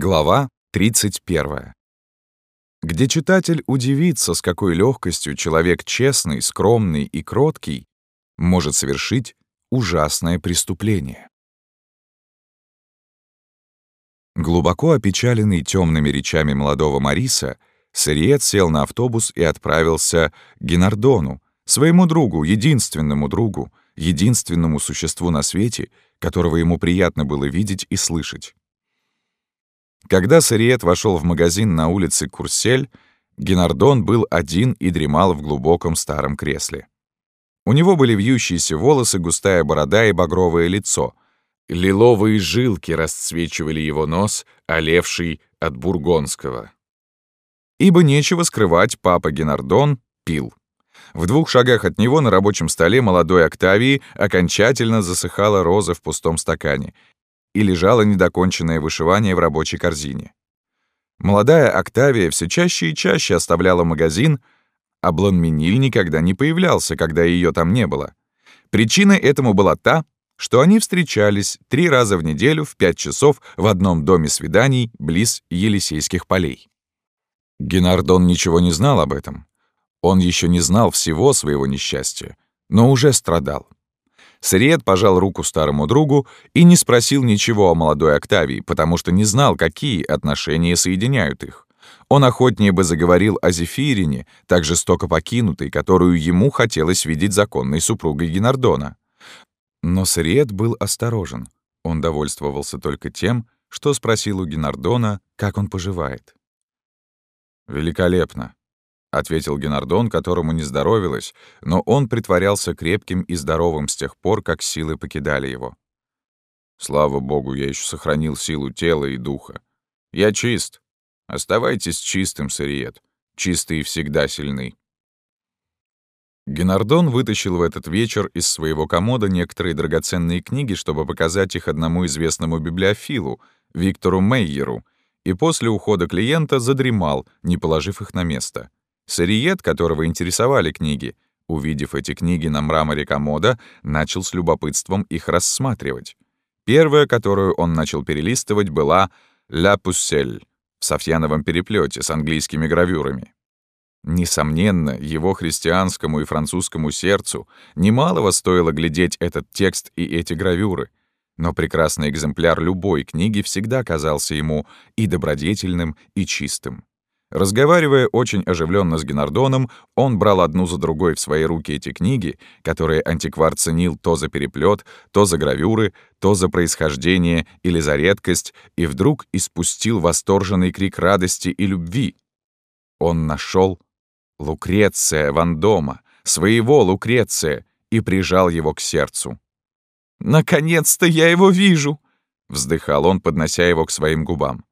Глава 31. Где читатель удивится, с какой легкостью человек честный, скромный и кроткий может совершить ужасное преступление. Глубоко опечаленный темными речами молодого Мариса, Сариет сел на автобус и отправился к Генардону, своему другу, единственному другу, единственному существу на свете, которого ему приятно было видеть и слышать. Когда Сариет вошел в магазин на улице Курсель, Генардон был один и дремал в глубоком старом кресле. У него были вьющиеся волосы, густая борода и багровое лицо. Лиловые жилки расцвечивали его нос, олевший от бургонского. Ибо нечего скрывать, папа Генардон пил. В двух шагах от него на рабочем столе молодой Октавии окончательно засыхала роза в пустом стакане, и лежало недоконченное вышивание в рабочей корзине. Молодая Октавия все чаще и чаще оставляла магазин, а Бланминиль никогда не появлялся, когда ее там не было. Причиной этому была та, что они встречались три раза в неделю в пять часов в одном доме свиданий близ Елисейских полей. Генардон ничего не знал об этом. Он еще не знал всего своего несчастья, но уже страдал. Сред пожал руку старому другу и не спросил ничего о молодой Октавии, потому что не знал, какие отношения соединяют их. Он охотнее бы заговорил о Зефирине, так жестоко покинутой, которую ему хотелось видеть законной супругой Генардона. Но Сред был осторожен. Он довольствовался только тем, что спросил у Генардона, как он поживает. «Великолепно», — ответил Генардон, которому не здоровилось, но он притворялся крепким и здоровым с тех пор, как силы покидали его. «Слава богу, я еще сохранил силу тела и духа. Я чист. Оставайтесь чистым, Сариет. Чистые всегда сильны». Генардон вытащил в этот вечер из своего комода некоторые драгоценные книги, чтобы показать их одному известному библиофилу, Виктору Мейеру, и после ухода клиента задремал, не положив их на место. Сариет, которого интересовали книги, увидев эти книги на мраморе комода, начал с любопытством их рассматривать. Первая, которую он начал перелистывать, была «Ля Пуссель» в софьяновом переплете с английскими гравюрами. Несомненно, его христианскому и французскому сердцу немалого стоило глядеть этот текст и эти гравюры, но прекрасный экземпляр любой книги всегда казался ему и добродетельным, и чистым. Разговаривая очень оживленно с Генардоном, он брал одну за другой в свои руки эти книги, которые антиквар ценил то за переплет, то за гравюры, то за происхождение или за редкость, и вдруг испустил восторженный крик радости и любви. Он нашел Лукреция Вандома, своего Лукреция, и прижал его к сердцу. «Наконец-то я его вижу!» — вздыхал он, поднося его к своим губам.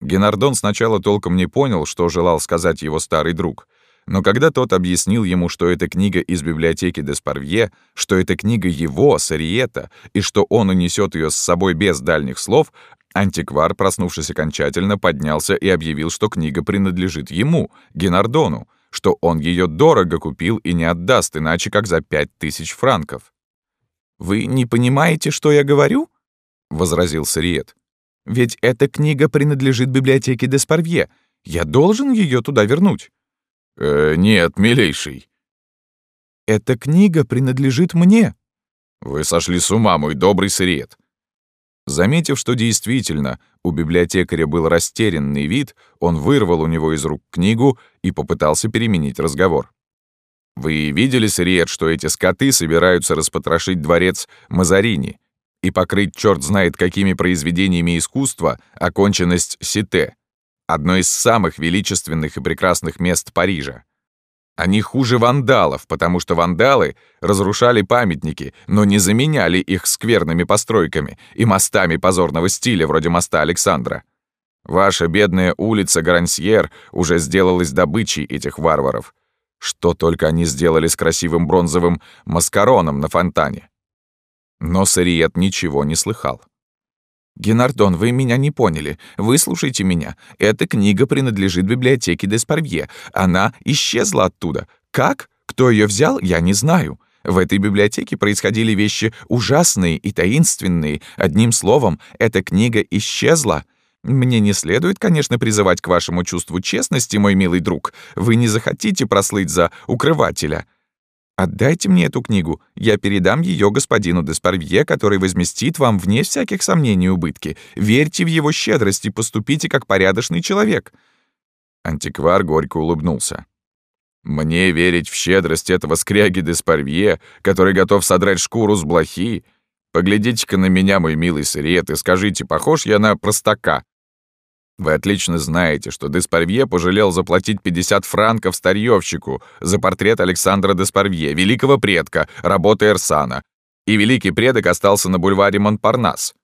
Генардон сначала толком не понял, что желал сказать его старый друг, но когда тот объяснил ему, что это книга из библиотеки Деспарвье, что это книга его, Сариета, и что он унесет ее с собой без дальних слов, антиквар, проснувшись окончательно, поднялся и объявил, что книга принадлежит ему, Генардону, что он ее дорого купил и не отдаст, иначе как за пять тысяч франков. «Вы не понимаете, что я говорю?» — возразил Сариет. Ведь эта книга принадлежит библиотеке Деспарвье. Я должен ее туда вернуть». «Э, «Нет, милейший». «Эта книга принадлежит мне». «Вы сошли с ума, мой добрый сырет». Заметив, что действительно у библиотекаря был растерянный вид, он вырвал у него из рук книгу и попытался переменить разговор. «Вы видели, Сириет, что эти скоты собираются распотрошить дворец Мазарини, и покрыть черт знает какими произведениями искусства оконченность Сите, одно из самых величественных и прекрасных мест Парижа. Они хуже вандалов, потому что вандалы разрушали памятники, но не заменяли их скверными постройками и мостами позорного стиля, вроде моста Александра. Ваша бедная улица Грансьер уже сделалась добычей этих варваров. Что только они сделали с красивым бронзовым маскароном на фонтане. Но Сариет ничего не слыхал. «Генардон, вы меня не поняли. Выслушайте меня. Эта книга принадлежит библиотеке Деспарвье. Она исчезла оттуда. Как? Кто ее взял, я не знаю. В этой библиотеке происходили вещи ужасные и таинственные. Одним словом, эта книга исчезла. Мне не следует, конечно, призывать к вашему чувству честности, мой милый друг. Вы не захотите прослыть за укрывателя. Отдайте мне эту книгу, я передам ее господину Деспарвье, который возместит вам вне всяких сомнений убытки. Верьте в его щедрость и поступите как порядочный человек». Антиквар горько улыбнулся. «Мне верить в щедрость этого скряги Деспарвье, который готов содрать шкуру с блохи? Поглядите-ка на меня, мой милый Сырет, и скажите, похож я на простака?» Вы отлично знаете, что Деспарвье пожалел заплатить 50 франков старьевщику за портрет Александра Деспарвье, великого предка, работы Эрсана, и великий предок остался на бульваре Монпарнас.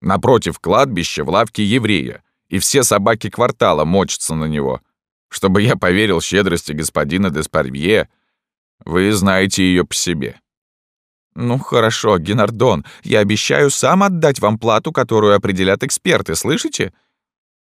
Напротив кладбища в лавке еврея, и все собаки квартала мочатся на него. Чтобы я поверил щедрости господина Деспарвье, вы знаете ее по себе. «Ну хорошо, Генардон, я обещаю сам отдать вам плату, которую определят эксперты, слышите?»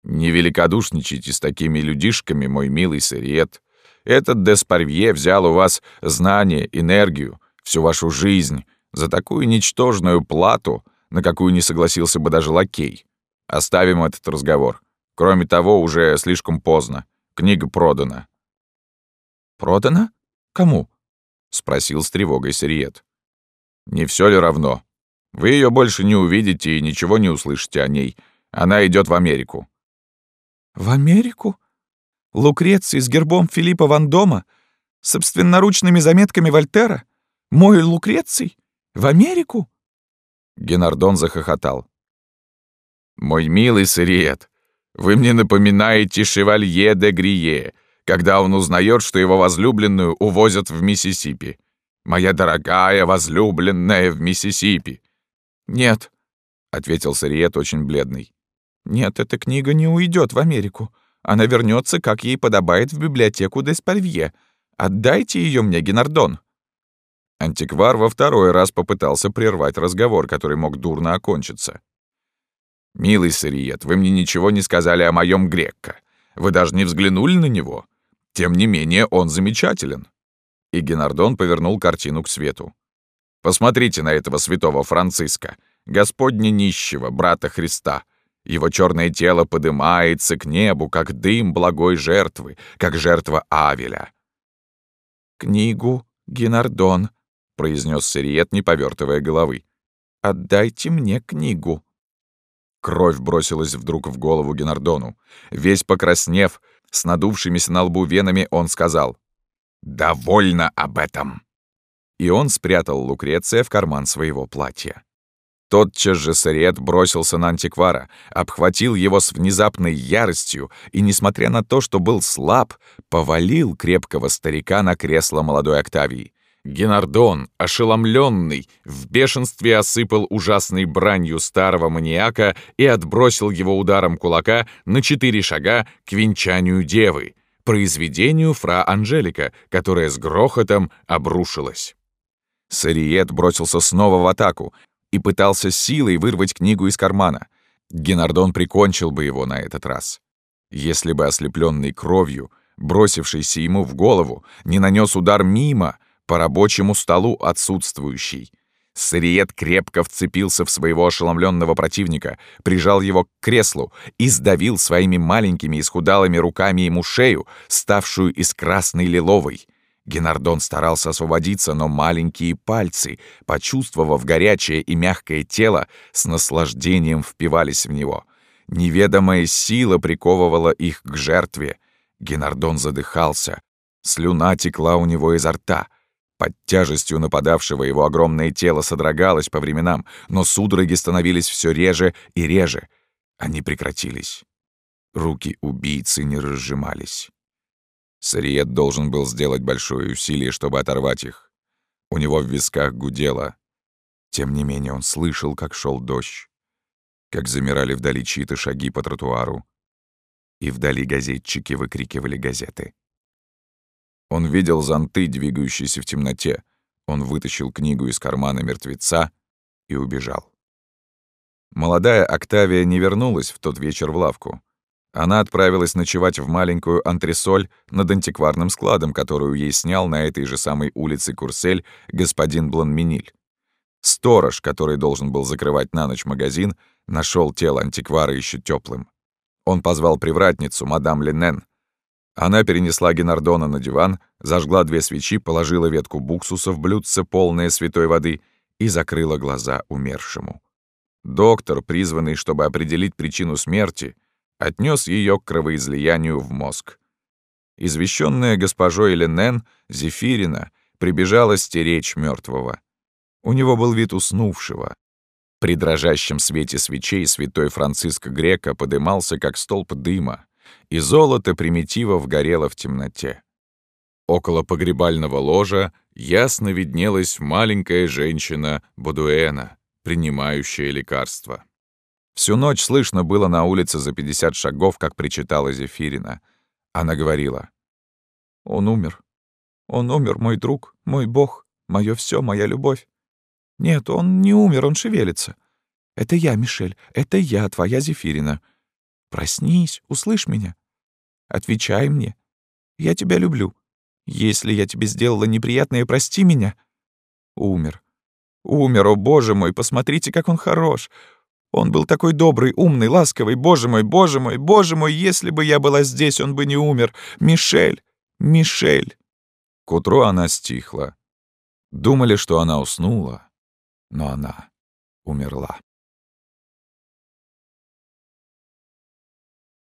Не великодушничайте с такими людишками, мой милый Сариет. Этот Деспарвье взял у вас знание, энергию, всю вашу жизнь за такую ничтожную плату, на какую не согласился бы даже лакей. Оставим этот разговор. Кроме того, уже слишком поздно. Книга продана». «Продана? Кому?» — спросил с тревогой Сариет. «Не все ли равно? Вы ее больше не увидите и ничего не услышите о ней. Она идет в Америку. В Америку? Лукреций с гербом Филиппа Вандома? Собственноручными заметками Вольтера? Мой Лукреций? В Америку?» Генардон захохотал. «Мой милый Сириет, вы мне напоминаете шевалье де Грие, когда он узнает, что его возлюбленную увозят в Миссисипи. Моя дорогая возлюбленная в Миссисипи». «Нет», — ответил Сириет очень бледный. Нет, эта книга не уйдет в Америку. Она вернется, как ей подобает, в библиотеку Деспальвье. Отдайте ее мне, Генардон». Антиквар во второй раз попытался прервать разговор, который мог дурно окончиться. «Милый Сариет, вы мне ничего не сказали о моем Грекко. Вы даже не взглянули на него. Тем не менее, он замечателен». И Генардон повернул картину к свету. «Посмотрите на этого святого Франциска, Господня нищего, брата Христа, его черное тело подымается к небу, как дым благой жертвы, как жертва Авеля. «Книгу, Генардон», — произнес Сириет, не повертывая головы. «Отдайте мне книгу». Кровь бросилась вдруг в голову Генардону. Весь покраснев, с надувшимися на лбу венами, он сказал «Довольно об этом!» И он спрятал Лукреция в карман своего платья. Тотчас же Сарет бросился на антиквара, обхватил его с внезапной яростью и, несмотря на то, что был слаб, повалил крепкого старика на кресло молодой Октавии. Генардон, ошеломленный, в бешенстве осыпал ужасной бранью старого маньяка и отбросил его ударом кулака на четыре шага к венчанию девы, произведению фра Анжелика, которая с грохотом обрушилась. Сариет бросился снова в атаку, и пытался силой вырвать книгу из кармана. Генардон прикончил бы его на этот раз. Если бы ослепленный кровью, бросившийся ему в голову, не нанес удар мимо, по рабочему столу отсутствующий. Сариет крепко вцепился в своего ошеломленного противника, прижал его к креслу и сдавил своими маленькими исхудалыми руками ему шею, ставшую из красной лиловой. Генардон старался освободиться, но маленькие пальцы, почувствовав горячее и мягкое тело, с наслаждением впивались в него. Неведомая сила приковывала их к жертве. Генардон задыхался. Слюна текла у него изо рта. Под тяжестью нападавшего его огромное тело содрогалось по временам, но судороги становились все реже и реже. Они прекратились. Руки убийцы не разжимались. Сариет должен был сделать большое усилие, чтобы оторвать их. У него в висках гудело. Тем не менее он слышал, как шел дождь, как замирали вдали чьи-то шаги по тротуару, и вдали газетчики выкрикивали газеты. Он видел зонты, двигающиеся в темноте. Он вытащил книгу из кармана мертвеца и убежал. Молодая Октавия не вернулась в тот вечер в лавку. Она отправилась ночевать в маленькую антресоль над антикварным складом, которую ей снял на этой же самой улице Курсель господин Бланминиль. Сторож, который должен был закрывать на ночь магазин, нашел тело антиквара еще теплым. Он позвал привратницу, мадам Ленен. Она перенесла Генардона на диван, зажгла две свечи, положила ветку буксуса в блюдце, полное святой воды, и закрыла глаза умершему. Доктор, призванный, чтобы определить причину смерти, отнес ее к кровоизлиянию в мозг. Извещенная госпожой Ленен, Зефирина, прибежала стеречь мертвого. У него был вид уснувшего. При дрожащем свете свечей святой Франциск Грека подымался, как столб дыма, и золото примитивов горело в темноте. Около погребального ложа ясно виднелась маленькая женщина Бодуэна, принимающая лекарства. Всю ночь слышно было на улице за 50 шагов, как причитала Зефирина. Она говорила. «Он умер. Он умер, мой друг, мой бог, мое все, моя любовь. Нет, он не умер, он шевелится. Это я, Мишель, это я, твоя Зефирина. Проснись, услышь меня. Отвечай мне. Я тебя люблю. Если я тебе сделала неприятное, прости меня. Умер. Умер, о боже мой, посмотрите, как он хорош. Он был такой добрый, умный, ласковый. Боже мой, боже мой, боже мой, если бы я была здесь, он бы не умер. Мишель, Мишель. К утру она стихла. Думали, что она уснула, но она умерла.